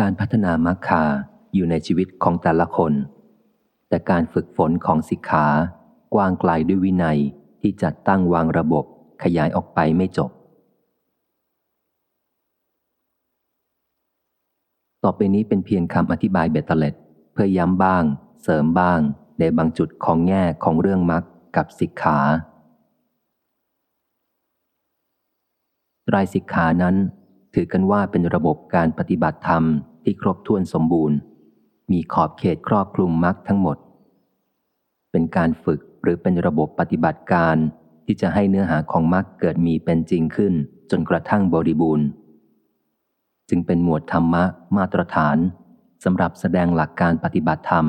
การพัฒนามรรคาอยู่ในชีวิตของแต่ละคน แต่การฝึกฝนของสิกขากว้างไกลด้วยวินัยที่จัดตั้งวางระบบขยายออกไปไม่จบ ต่อไปนี้เป็นเพียงคำอธิบายเบตเตเล็ด เพื่อย้ำบ้าง เสริมบ้าง ในบางจุดของแง่ของเรื่องมรรคกับสิกขาไตรสิกขานั้น ถือกันว่าเป็นระบบการปฏิบัติธรรมที่ครบถ้วนสมบูรณ์ มีขอบเขตครอบคลุมมรรคทั้งหมด เป็นการฝึกหรือเป็นระบบปฏิบัติการที่จะให้เนื้อหาของมรรคเกิดมีเป็นจริงขึ้น จนกระทั่งบริบูรณ์ จึงเป็นหมวดธรรมะมาตรฐานสำหรับแสดงหลักการปฏิบัติธรรม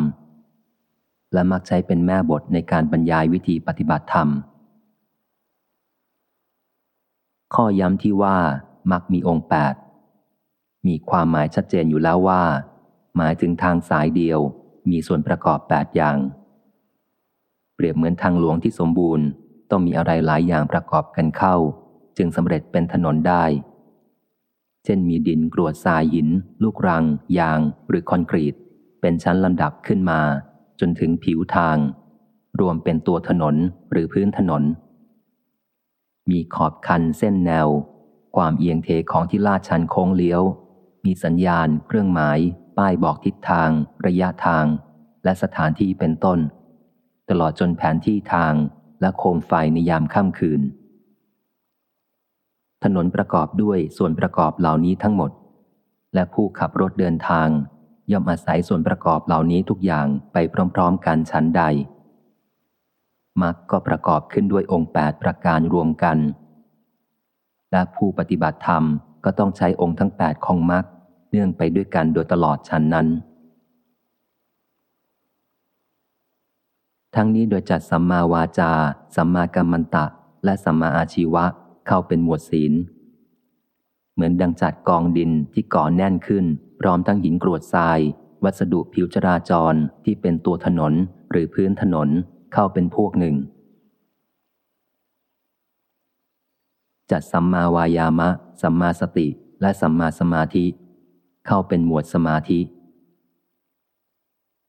และมักใช้เป็นแม่บทในการบรรยายวิธีปฏิบัติธรรม ข้อย้ำที่ว่า มักมีองค์แปดมีความหมายชัดเจนอยู่แล้วว่า หมายถึงทางสายเดียว มีส่วนประกอบแปดอย่าง เปรียบเหมือนทางหลวงที่สมบูรณ์ ต้องมีอะไรหลายอย่างประกอบกันเข้า จึงสำเร็จเป็นถนนได้ เช่นมีดินกรวดทรายหิน ลูกรัง ยาง หรือคอนกรีต เป็นชั้นลำดับขึ้นมา จนถึงผิวทาง รวมเป็นตัวถนนหรือพื้นถนน มีขอบคันเส้นแนว ความเอียงเทของที่ลาดชันโค้งเลี้ยว มีสัญญาณ เครื่องหมาย ป้ายบอกทิศทาง ระยะทาง และสถานที่เป็นต้น ตลอดจนแผนที่ทางและโคมไฟในยามค่ำคืน ถนนประกอบด้วยส่วนประกอบเหล่านี้ทั้งหมด และผู้ขับรถเดินทาง ย่อมอาศัยส่วนประกอบเหล่านี้ทุกอย่างไปพร้อมๆ กันชั้นใดมรรคก็ประกอบขึ้นด้วยองค์แปดประการรวมกัน และผู้ปฏิบัติธรรมก็ต้องใช้องค์ทั้งแปดของมรรคเนื่องไปด้วยกันโดยตลอดชั้นนั้น ทั้งนี้โดยจัดสัมมาวาจา สัมมากัมมันตะ และสัมมาอาชีวะเข้าเป็นหมวดศีล เหมือนดังจัดกองดินที่ก่อแน่นขึ้น พร้อมทั้งหินกรวดทราย วัสดุผิวจราจรที่เป็นตัวถนนหรือพื้นถนนเข้าเป็นพวกหนึ่ง จัดสัมมาวายามะ สัมมาสติ และสัมมาสมาธิ เข้าเป็นหมวดสมาธิ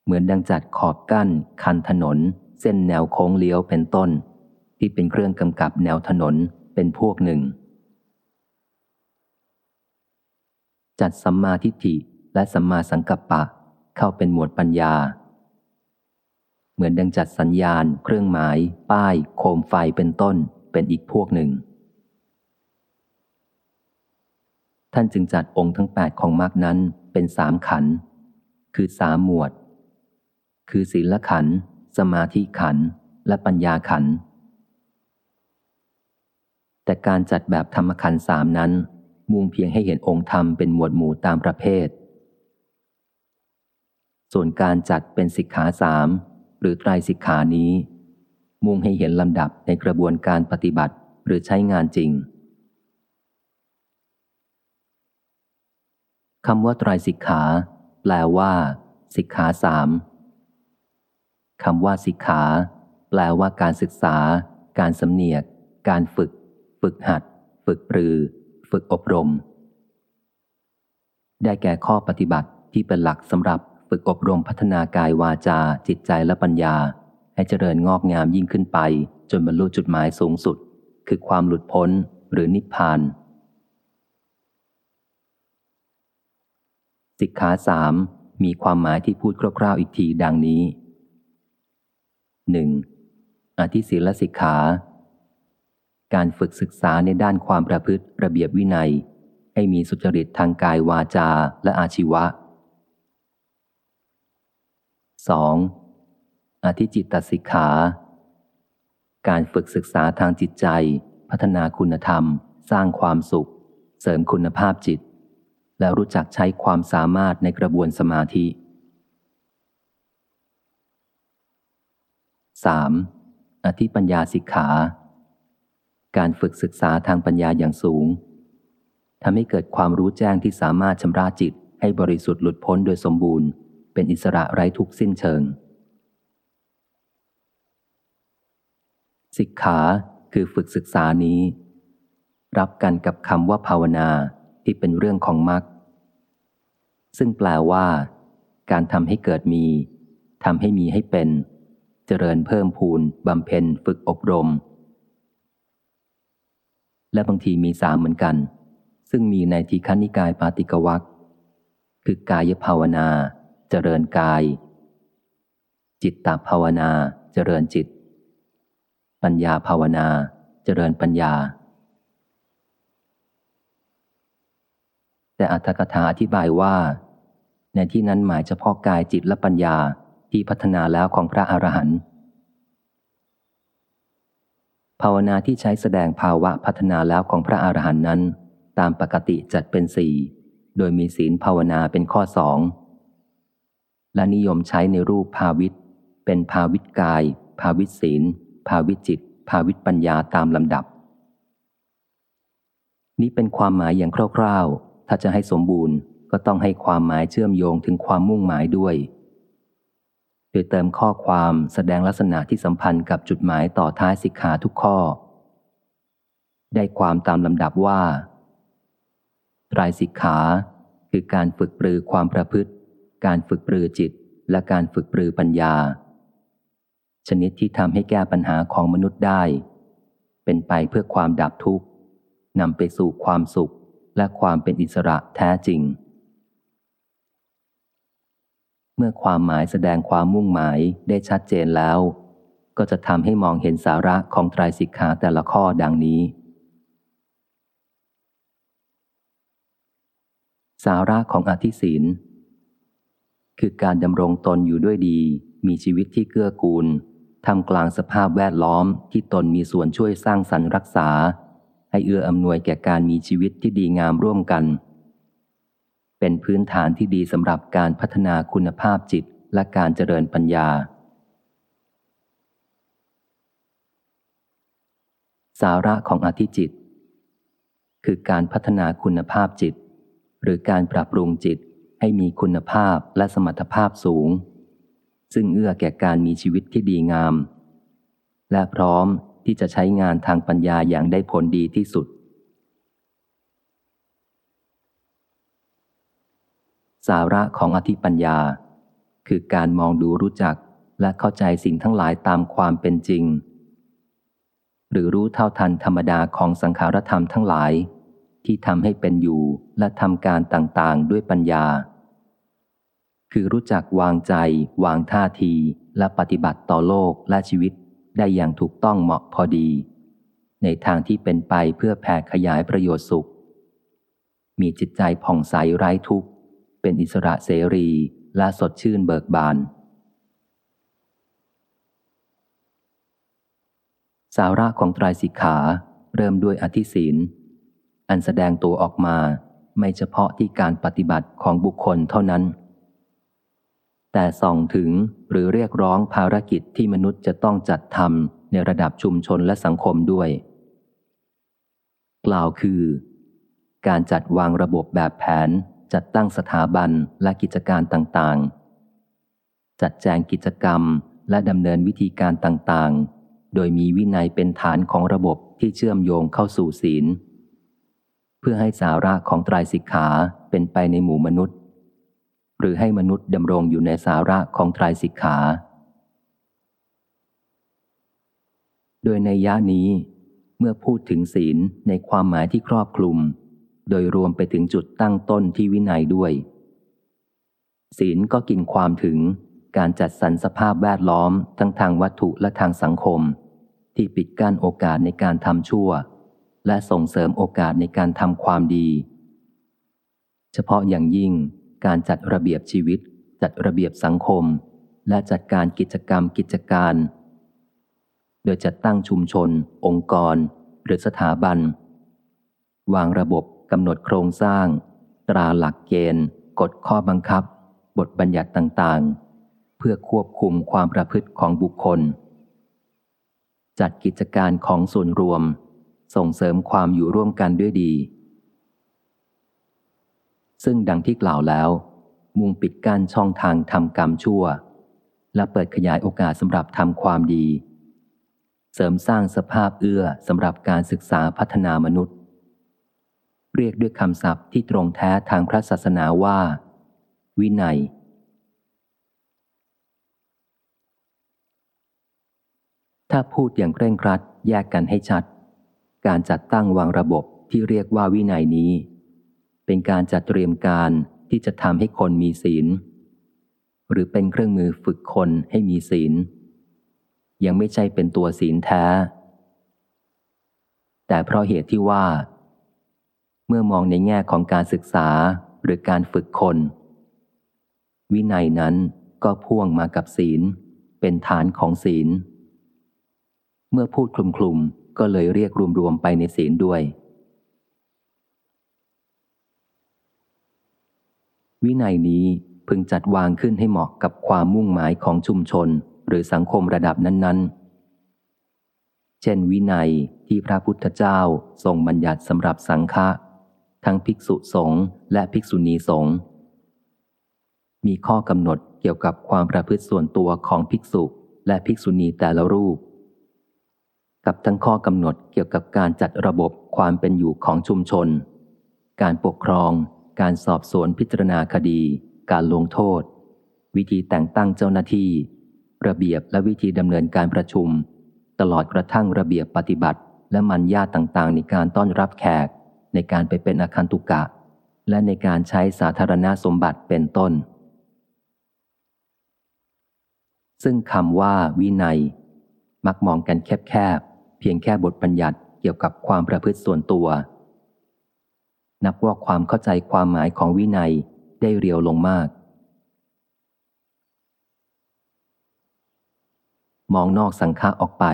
เหมือนดังจัดขอบกั้น คันถนน เส้นแนวโค้งเลี้ยวเป็นต้น ที่เป็นเครื่องกำกับแนวถนนเป็นพวกหนึ่ง จัดสัมมาทิฏฐิและสัมมาสังกัปปะ เข้าเป็นหมวดปัญญา เหมือนดังจัดสัญญาณ เครื่องหมาย ป้าย โคมไฟเป็นต้นเป็นอีกพวกหนึ่ง ท่านจึงจัดองค์ทั้งแปดของมรรคนั้นเป็นสามขัน คือสามหมวด คือศีลขัน สมาธิขัน และปัญญาขัน แต่การจัดแบบธรรมขันสามนั้น มุ่งเพียงให้เห็นองค์ธรรมเป็นหมวดหมู่ตามประเภท ส่วนการจัดเป็นสิกขาสามหรือไตรสิกขานี้ มุ่งให้เห็นลำดับในกระบวนการปฏิบัติหรือใช้งานจริง คำว่าไตรสิกขา แปลว่า สิกขาสามคำว่าสิกขา แปลว่าการศึกษา การสำเนียก การฝึก ฝึกหัด ฝึกปรือ ฝึกอบรม ได้แก่ข้อปฏิบัติที่เป็นหลักสำหรับฝึกอบรมพัฒนากายวาจา จิตใจและปัญญา ให้เจริญงอกงามยิ่งขึ้นไป จนบรรลุจุดหมายสูงสุด คือความหลุดพ้นหรือนิพพาน สิกขาสามมีความหมายที่พูดคร่าวๆอีกทีดังนี้ 1. อธิศีลสิกขา การฝึกศึกษาในด้านความประพฤติระเบียบวินัย ให้มีสุจริตทางกายวาจาและอาชีวะ 2. อธิจิตตสิกขา การฝึกศึกษาทางจิตใจ พัฒนาคุณธรรม สร้างความสุข เสริมคุณภาพจิต และรู้จักใช้ความสามารถในกระบวนสมาธิ 3. อธิปัญญาสิกขา การฝึกศึกษาทางปัญญาอย่างสูงทำให้เกิดความรู้แจ้งที่สามารถชำระจิตให้บริสุทธิ์หลุดพ้นโดยสมบูรณ์ เป็นอิสระไร้ทุกสิ้นเชิง สิกขาคือฝึกศึกษานี้ รับกันกับคำว่าภาวนาที่เป็นเรื่องของมรรค ซึ่งแปลว่า การทำให้เกิดมีทำให้มีให้เป็น เจริญเพิ่มพูนบำเพ็ญฝึกอบรม และบางทีมีสามเหมือนกัน ซึ่งมีในทีฆนิกายปาติกวักคือกายภาวนา เจริญกาย จิตตภาวนา เจริญจิต ปัญญาภาวนา เจริญปัญญา แต่อัตถกถาอธิบายว่า ในที่นั้นหมายเฉพาะกายจิตและปัญญาที่พัฒนาแล้วของพระอรหันต์ภาวนาที่ใช้แสดงภาวะพัฒนาแล้วของพระอรหันต์นั้น ตามปกติจัดเป็นสี่โดยมีศีลภาวนาเป็นข้อสองและนิยมใช้ในรูปภาวิต เป็นภาวิตกาย ภาวิตศีล ภาวิตจิต ภาวิตปัญญาตามลำดับ นี้เป็นความหมายอย่างคร่าวๆ ถ้าจะให้สมบูรณ์ก็ต้องให้ความหมายเชื่อมโยงถึงความมุ่งหมายด้วย โดยเติมข้อความแสดงลักษณะที่สัมพันธ์กับจุดหมายต่อท้ายสิกขาทุกข้อ ได้ความตามลำดับว่าไตรสิกขาคือการฝึกปรือความประพฤติ การฝึกปรือจิต และการฝึกปรือปัญญา ชนิดที่ทำให้แก้ปัญหาของมนุษย์ได้ เป็นไปเพื่อความดับทุกข์นำไปสู่ความสุข และความเป็นอิสระแท้จริง เมื่อความหมายแสดงความมุ่งหมายได้ชัดเจนแล้ว ก็จะทำให้มองเห็นสาระของไตรสิกขาแต่ละข้อดังนี้ สาระของอธิศีลคือการดำรงตนอยู่ด้วยดี มีชีวิตที่เกื้อกูลทำกลางสภาพแวดล้อมที่ตนมีส่วนช่วยสร้างสรรค์รักษา ให้เอื้ออำนวยแก่การมีชีวิตที่ดีงามร่วมกัน เป็นพื้นฐานที่ดีสำหรับการพัฒนาคุณภาพจิตและการเจริญปัญญา สาระของอธิจิต คือการพัฒนาคุณภาพจิต หรือการปรับปรุงจิตให้มีคุณภาพและสมรรถภาพสูง ซึ่งเอื้อแก่การมีชีวิตที่ดีงาม และพร้อม ที่จะใช้งานทางปัญญาอย่างได้ผลดีที่สุด สาระของอธิปัญญา คือการมองดูรู้จักและเข้าใจสิ่งทั้งหลายตามความเป็นจริง หรือรู้เท่าทันธรรมดาของสังขารธรรมทั้งหลาย ที่ทำให้เป็นอยู่และทำการต่างๆ ด้วยปัญญา คือรู้จักวางใจ วางท่าทีและปฏิบัติต่อโลกและชีวิต ได้อย่างถูกต้องเหมาะพอดี ในทางที่เป็นไปเพื่อแผ่ขยายประโยชน์สุข มีจิตใจผ่องใสไร้ทุกข์ เป็นอิสระเสรีและสดชื่นเบิกบาน สาระของตรายสิกขาเริ่มด้วยอธิศีล อันแสดงตัวออกมาไม่เฉพาะที่การปฏิบัติของบุคคลเท่านั้น แต่ส่องถึงหรือเรียกร้องภารกิจที่มนุษย์จะต้องจัดทำในระดับชุมชนและสังคมด้วย กล่าวคือ การจัดวางระบบแบบแผน จัดตั้งสถาบันและกิจการต่างๆ จัดแจงกิจกรรมและดำเนินวิธีการต่างๆ โดยมีวินัยเป็นฐานของระบบที่เชื่อมโยงเข้าสู่ศีล เพื่อให้สาระของตรายสิกขาเป็นไปในหมู่มนุษย์ หรือให้มนุษย์ดำรงอยู่ในสาระของไตรสิกขา โดยในยะนี้ เมื่อพูดถึงศีลในความหมายที่ครอบคลุม โดยรวมไปถึงจุดตั้งต้นที่วินัยด้วย ศีลก็กินความถึงการจัดสรรสภาพแวดล้อมทั้งทางวัตถุและทางสังคม ที่ปิดกั้นโอกาสในการทำชั่ว และส่งเสริมโอกาสในการทำความดี เฉพาะอย่างยิ่ง การจัดระเบียบชีวิต จัดระเบียบสังคม และจัดการกิจกรรมกิจการ โดยจัดตั้งชุมชน องค์กร หรือสถาบัน วางระบบกำหนดโครงสร้าง ตราหลักเกณฑ์กฎข้อบังคับ บทบัญญัติต่างๆ เพื่อควบคุมความประพฤติของบุคคล จัดกิจการของส่วนรวม ส่งเสริมความอยู่ร่วมกันด้วยดี ซึ่งดังที่กล่าวแล้ว มุ่งปิดกั้นช่องทางทำกรรมชั่ว และเปิดขยายโอกาสสำหรับทำความดี เสริมสร้างสภาพเอื้อสำหรับการศึกษาพัฒนามนุษย์ เรียกด้วยคำศัพท์ที่ตรงแท้ทางพระศาสนาว่า วินัยถ้าพูดอย่างเคร่งครัดแยกกันให้ชัด การจัดตั้งวางระบบที่เรียกว่าวินัยนี้ เป็นการจัดเตรียมการที่จะทำให้คนมีศีล หรือเป็นเครื่องมือฝึกคนให้มีศีล ยังไม่ใช่เป็นตัวศีลแท้ แต่เพราะเหตุที่ว่า เมื่อมองในแง่ของการศึกษาหรือการฝึกคน วินัยนั้นก็พ่วงมากับศีล เป็นฐานของศีล เมื่อพูดคลุมๆก็เลยเรียกรวมๆไปในศีลด้วย วินัยนี้พึงจัดวางขึ้นให้เหมาะกับความมุ่งหมายของชุมชน หรือสังคมระดับนั้น ๆ เช่น วินัยที่พระพุทธเจ้าทรงบัญญัติสำหรับสังฆะทั้งภิกษุสงฆ์และภิกษุณีสงฆ์มีข้อกำหนดเกี่ยวกับความประพฤติส่วนตัวของภิกษุและภิกษุณีแต่ละรูป กับทั้งข้อกำหนดเกี่ยวกับการจัดระบบความเป็นอยู่ของชุมชน การปกครอง การสอบสวนพิจารณาคดี การลงโทษ วิธีแต่งตั้งเจ้าหน้าที่ ระเบียบและวิธีดำเนินการประชุม ตลอดกระทั่งระเบียบปฏิบัติ และมันญาติต่างๆ ในการต้อนรับแขก ในการไปเป็นอาคันตุกะ และในการใช้สาธารณสมบัติเป็นต้น ซึ่งคำว่าวินัย มักมองกันแคบๆเพียงแค่บทบัญญัติเกี่ยวกับความประพฤติส่วนตัว นับว่าความเข้าใจความหมายของวินัยได้เรียวลงมาก มองนอกสังฆะออกไป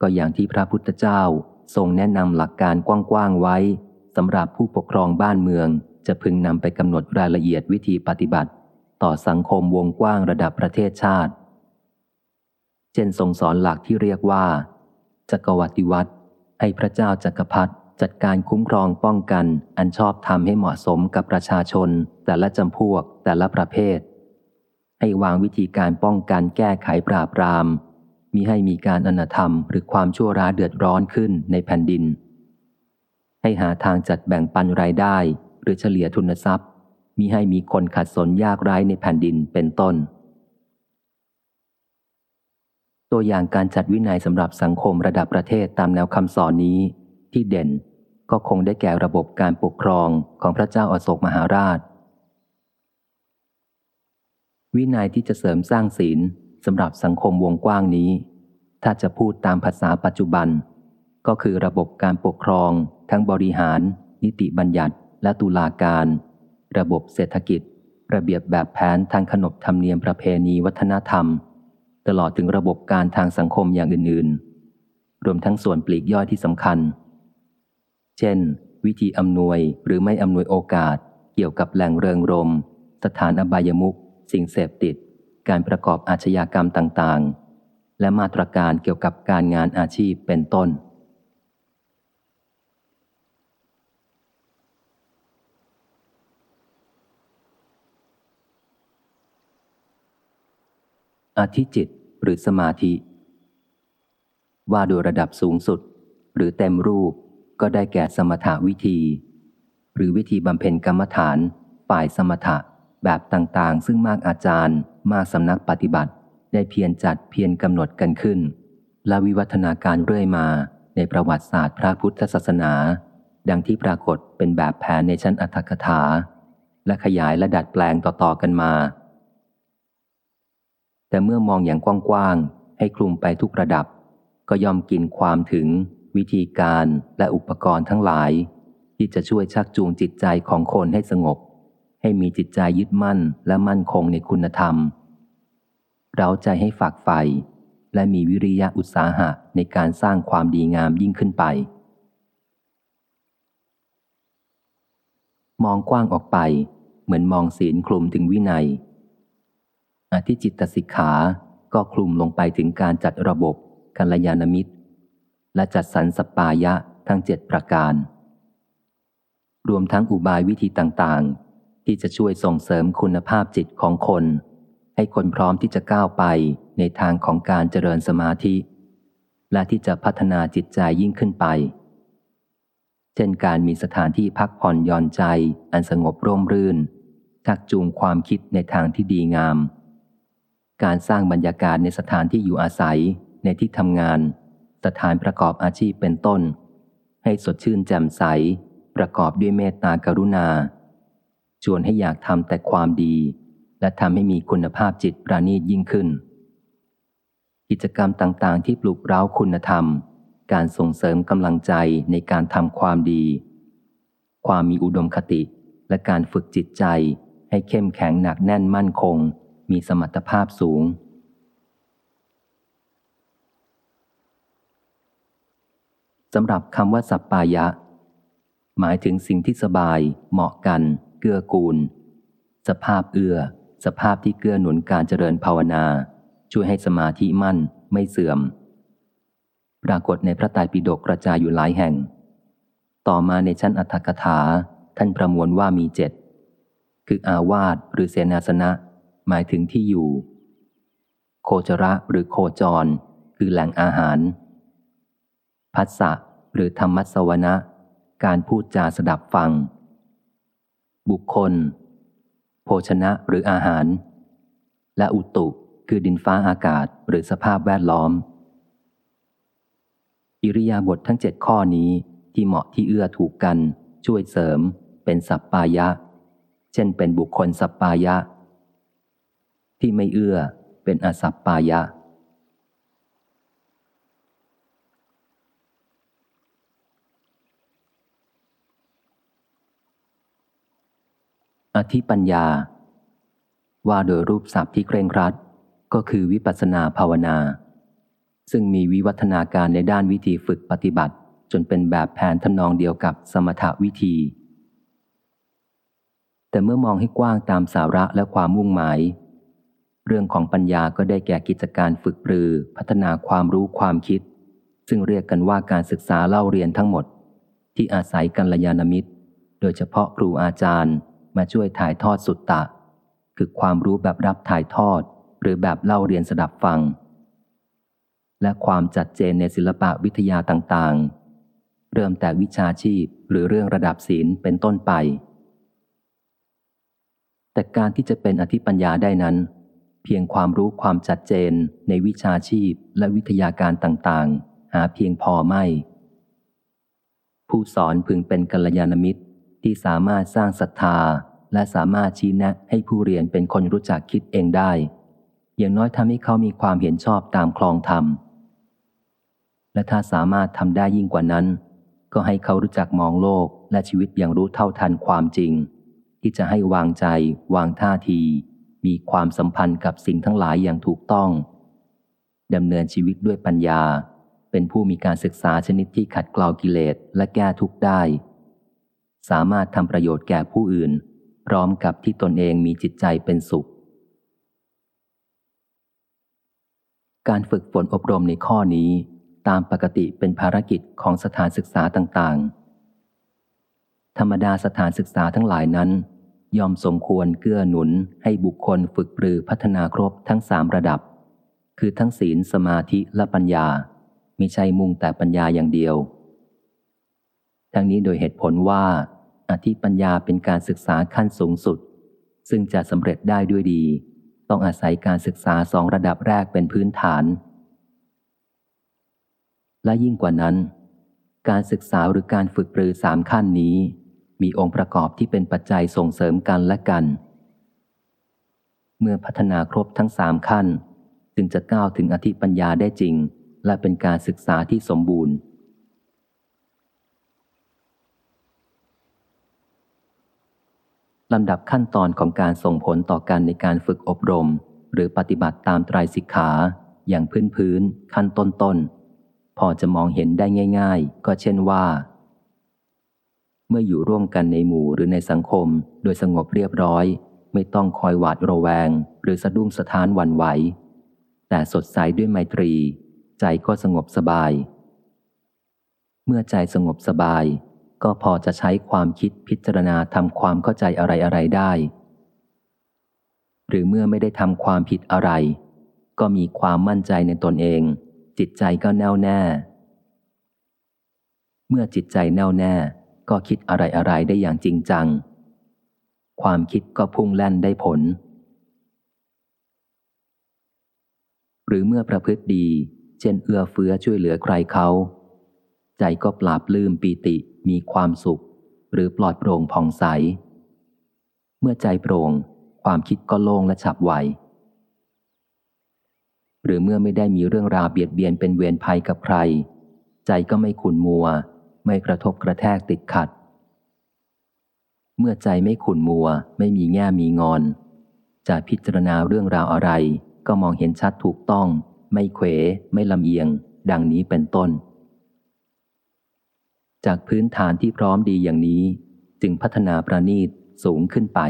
ก็อย่างที่พระพุทธเจ้าทรงแนะนำหลักการกว้างๆไว้สำหรับผู้ปกครองบ้านเมือง จะพึงนำไปกำหนดรายละเอียดวิธีปฏิบัติ ต่อสังคมวงกว้างระดับประเทศชาติ เช่นทรงสอนหลักที่เรียกว่าจักรวัติวัตรให้พระเจ้าจักรพรรดิ จัดการคุ้มครองป้องกัน อันชอบทำให้เหมาะสมกับประชาชน แต่ละจำพวกแต่ละประเภท ให้วางวิธีการป้องกันแก้ไขปราบปรามมีให้มีการอนาธรรมหรือความชั่วร้ายเดือดร้อนขึ้นในแผ่นดิน ให้หาทางจัดแบ่งปันรายได้ หรือเฉลี่ยทุนทรัพย์มีให้มีคนขัดสนยากไร้ในแผ่นดินเป็นต้น ตัวอย่างการจัดวินัยสำหรับสังคมระดับประเทศตามแนวคำสอนนี้ ที่เด่น ก็คงได้แก่ระบบการปกครองของพระเจ้าอาโศกมหาราช วินัยที่จะเสริมสร้างศีลสำหรับสังคมวงกว้างนี้ ถ้าจะพูดตามภาษาปัจจุบัน ก็คือระบบการปกครอง ทั้งบริหาร นิติบัญญัติและตุลาการ ระบบเศรษฐกิจ ระเบียบแบบแผนทางขนบธรรมเนียมประเพณีวัฒนธรรม ตลอดถึงระบบการทางสังคมอย่างอื่น ๆ รวมทั้งส่วนปลีกย่อยที่สำคัญ เช่น วิธีอำนวยหรือไม่อำนวยโอกาส เกี่ยวกับแหล่งเริงรม สถานอบายมุขสิ่งเสพติด การประกอบอาชญากรรมต่างๆ และมาตรการเกี่ยวกับการงานอาชีพเป็นต้น อธิจิตหรือสมาธิ ว่าโดยระดับสูงสุด หรือเต็มรูป ก็ได้แก่สมถาวิธี หรือวิธีบำเพ็ญกรรมฐาน ฝ่ายสมถะ แบบต่างๆ ซึ่งมากอาจารย์ มากสำนักปฏิบัติ ได้เพียรจัดเพียรกำหนดกันขึ้น และวิวัฒนาการเรื่อยมาในประวัติศาสตร์พระพุทธศาสนา ดังที่ปรากฏเป็นแบบแผนในชั้นอัตถกถา และขยายและดัดแปลงต่อๆกันมา แต่เมื่อมองอย่างกว้างๆให้คลุมไปทุกระดับ ก็ยอมกินความถึง วิธีการและอุปกรณ์ทั้งหลาย ที่จะช่วยชักจูงจิตใจของคนให้สงบ ให้มีจิตใจยึดมั่นและมั่นคงในคุณธรรม เราใจให้ฝากใฝ่และมีวิริยะอุตสาหะในการสร้างความดีงามยิ่งขึ้นไป มองกว้างออกไป เหมือนมองศีลคลุมถึงวินัยอธิจิตสิกขาก็คลุมลงไปถึงการจัดระบบกัลยาณมิตร และจัดสรรสปายะทั้งเจ็ดประการ รวมทั้งอุบายวิธีต่างๆ ที่จะช่วยส่งเสริมคุณภาพจิตของคน ให้คนพร้อมที่จะก้าวไปในทางของการเจริญสมาธิ และที่จะพัฒนาจิตใจยิ่งขึ้นไป เช่นการมีสถานที่พักผ่อนย่อนใจ อันสงบร่มรื่นชักจูงความคิดในทางที่ดีงาม การสร้างบรรยากาศในสถานที่อยู่อาศัยในที่ทำงาน สถานประกอบอาชีพเป็นต้น ให้สดชื่นแจ่มใส ประกอบด้วยเมตตากรุณา ชวนให้อยากทำแต่ความดี และทำให้มีคุณภาพจิตประณีตยิ่งขึ้น กิจกรรมต่างๆ ที่ปลุกเร้าคุณธรรม การส่งเสริมกำลังใจในการทำความดี ความมีอุดมคติและการฝึกจิตใจให้เข้มแข็งหนักแน่นมั่นคง มีสมรรถภาพสูง สำหรับคำว่าสัปปายะ หมายถึงสิ่งที่สบาย เหมาะกัน เกื้อกูล สภาพเอื้อ สภาพที่เกื้อหนุนการเจริญภาวนา ช่วยให้สมาธิมั่นไม่เสื่อม ปรากฏในพระไตรปิฎกกระจายอยู่หลายแห่ง ต่อมาในชั้นอัตถกถา ท่านประมวลว่ามีเจ็ดคืออาวาสหรือเสนาสนะ หมายถึงที่อยู่ โคจระหรือโคจร คือแหล่งอาหาร พัสสะหรือธรรมสวนะ การพูดจาสดับฟัง บุคคล โภชนะหรืออาหาร และอุตุคือดินฟ้าอากาศหรือสภาพแวดล้อม อิริยาบถททั้งเจ็ดข้อนี้ที่เหมาะที่เอื้อถูกกัน ช่วยเสริม เป็นสัปปายะ เช่นเป็นบุคคลสัปปายะ ที่ไม่เอื้อเป็นอสัปปายะ อธิปัญญา ว่าโดยรูปศัพท์ที่เคร่งครัด ก็คือวิปัสสนาภาวนา ซึ่งมีวิวัฒนาการในด้านวิธีฝึกปฏิบัติ จนเป็นแบบแผนทำนองเดียวกับสมถวิธี แต่เมื่อมองให้กว้างตามสาระและความมุ่งหมาย เรื่องของปัญญาก็ได้แก่กิจการฝึกปรือ พัฒนาความรู้ความคิด ซึ่งเรียกกันว่าการศึกษาเล่าเรียนทั้งหมด ที่อาศัยกัลยาณมิตร โดยเฉพาะครูอาจารย์ มาช่วยถ่ายทอดสุตตะ คือความรู้แบบรับถ่ายทอด หรือแบบเล่าเรียนสดับฟัง และความจัดเจนในศิลปะวิทยาต่างๆ เริ่มแต่วิชาชีพหรือเรื่องระดับศีลเป็นต้นไป แต่การที่จะเป็นอธิปัญญาได้นั้น เพียงความรู้ความจัดเจนในวิชาชีพและวิทยาการต่างๆ หาเพียงพอไม่ ผู้สอนพึงเป็นกัลยาณมิตร ที่สามารถสร้างศรัทธา และสามารถชี้แนะให้ผู้เรียนเป็นคนรู้จักคิดเองได้ อย่างน้อยทำให้เขามีความเห็นชอบตามคลองธรรม และถ้าสามารถทำได้ยิ่งกว่านั้น ก็ให้เขารู้จักมองโลกและชีวิตอย่างรู้เท่าทันความจริง ที่จะให้วางใจ วางท่าที มีความสัมพันธ์กับสิ่งทั้งหลายอย่างถูกต้องดำเนินชีวิตด้วยปัญญา เป็นผู้มีการศึกษาชนิดที่ขัดเกลากิเลสและแก้ทุกข์ได้ สามารถทำประโยชน์แก่ผู้อื่น พร้อมกับที่ตนเองมีจิตใจเป็นสุข การฝึกฝนอบรมในข้อนี้ ตามปกติเป็นภารกิจของสถานศึกษาต่างๆ ธรรมดาสถานศึกษาทั้งหลายนั้น ยอมสมควรเกื้อหนุนให้บุคคลฝึกปรือพัฒนาครบทั้งสามระดับ คือทั้งศีลสมาธิและปัญญาไม่ใช่มุ่งแต่ปัญญาอย่างเดียว ทั้งนี้โดยเหตุผลว่า อธิปัญญาเป็นการศึกษาขั้นสูงสุด ซึ่งจะสำเร็จได้ด้วยดี ต้องอาศัยการศึกษาสองระดับแรกเป็นพื้นฐาน และยิ่งกว่านั้น การศึกษาหรือการฝึกปรือสามขั้นนี้ มีองค์ประกอบที่เป็นปัจจัยส่งเสริมกันและกัน เมื่อพัฒนาครบทั้งสามขั้น จึงจะก้าวถึงอธิปัญญาได้จริง และเป็นการศึกษาที่สมบูรณ์ ลำดับขั้นตอนของการส่งผลต่อกันในการฝึกอบรม หรือปฏิบัติตามไตรสิกขา อย่างพื้นพื้น ขั้นต้นต้นพอจะมองเห็นได้ง่าย ๆ ก็เช่นว่า เมื่ออยู่ร่วมกันในหมู่หรือในสังคม โดยสงบเรียบร้อย ไม่ต้องคอยหวาดระแวง หรือสะดุ้งสะท้านวันไหว แต่สดใสด้วยไมตรี ใจก็สงบสบาย เมื่อใจสงบสบาย ก็พอจะใช้ความคิดพิจารณาทำความเข้าใจอะไรอะไรได้ หรือเมื่อไม่ได้ทำความผิดอะไร ก็มีความมั่นใจในตนเอง จิตใจก็แน่วแน่ เมื่อจิตใจแน่วแน่ ก็คิดอะไรอะไรได้อย่างจริงจัง ความคิดก็พุ่งแล่นได้ผล หรือเมื่อประพฤติดี เช่นเอื้อเฟื้อช่วยเหลือใครเขา ใจก็ปราบลืมปีติ มีความสุข หรือปลอดโปร่งผ่องใส เมื่อใจโปร่ง ความคิดก็โล่งและฉับไว หรือเมื่อไม่ได้มีเรื่องราวเบียดเบียนเป็นเวรภัยกับใคร ใจก็ไม่ขุนมัว ไม่กระทบกระแทกติดขัด เมื่อใจไม่ขุนมัว ไม่มีแง่มีงอน จะพิจารณาเรื่องราวอะไร ก็มองเห็นชัดถูกต้อง ไม่เขว ไม่ลำเอียง ดังนี้เป็นต้น จากพื้นฐานที่พร้อมดีอย่างนี้ จึงพัฒนาประณีตสูงขึ้นไป